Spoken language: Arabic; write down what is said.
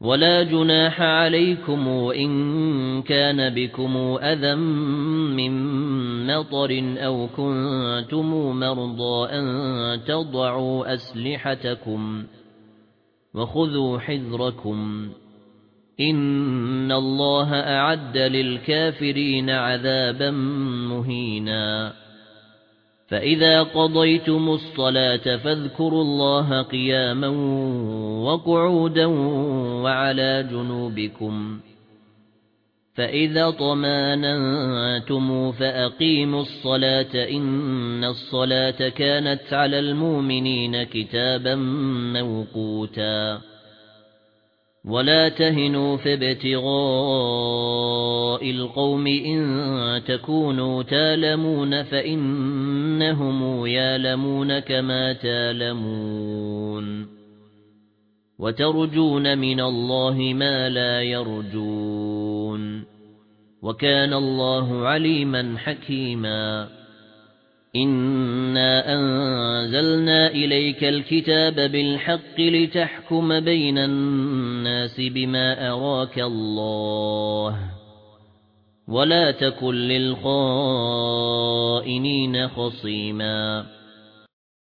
وَلَا جُنَاحَ عَلَيْكُمْ إِن كَانَ بِكُمْ أَذًى مِّن مَّطَرٍ أَوْ كُنتُم مَّرْضَىٰ أَن تَضَعُوا أَسْلِحَتَكُمْ وَخُذُوا حِذْرَكُمْ إِنَّ اللَّهَ أَعَدَّ لِلْكَافِرِينَ عَذَابًا مُهِينًا فَإِذَا قَضَيْتُمُ الصَّلَاةَ فَاذْكُرُوا اللَّهَ قِيَامًا وَقُعُودًا وَعَلَى جُنُوبِكُمْ فَإِذَا طَمَأْنَنتُمْ فَأَقِيمُوا الصَّلَاةَ إِنَّ الصَّلَاةَ كَانَتْ عَلَى الْمُؤْمِنِينَ كِتَابًا مَّوْقُوتًا وَلَا تَهِنُوا فِي ابْتِغَاءِ الْقَوْمِ إِن تَكُونُوا تَأْلَمُونَ فَإِنَّهُمْ يَأْلَمُونَ كَمَا تَأْلَمُونَ وَتَرْجُونَ مِنَ اللَّهِ مَا لَا يَرْجُونَ وَكَانَ اللَّهُ عَلِيمًا حَكِيمًا إِنَّا أَنزَلْنَا إِلَيْكَ الْكِتَابَ بِالْحَقِّ لِتَحْكُمَ بَيْنَ النَّاسِ بِمَا أَرَاكَ اللَّهُ وَلَا تَكُن لِّلْخَائِنِينَ خَصِيمًا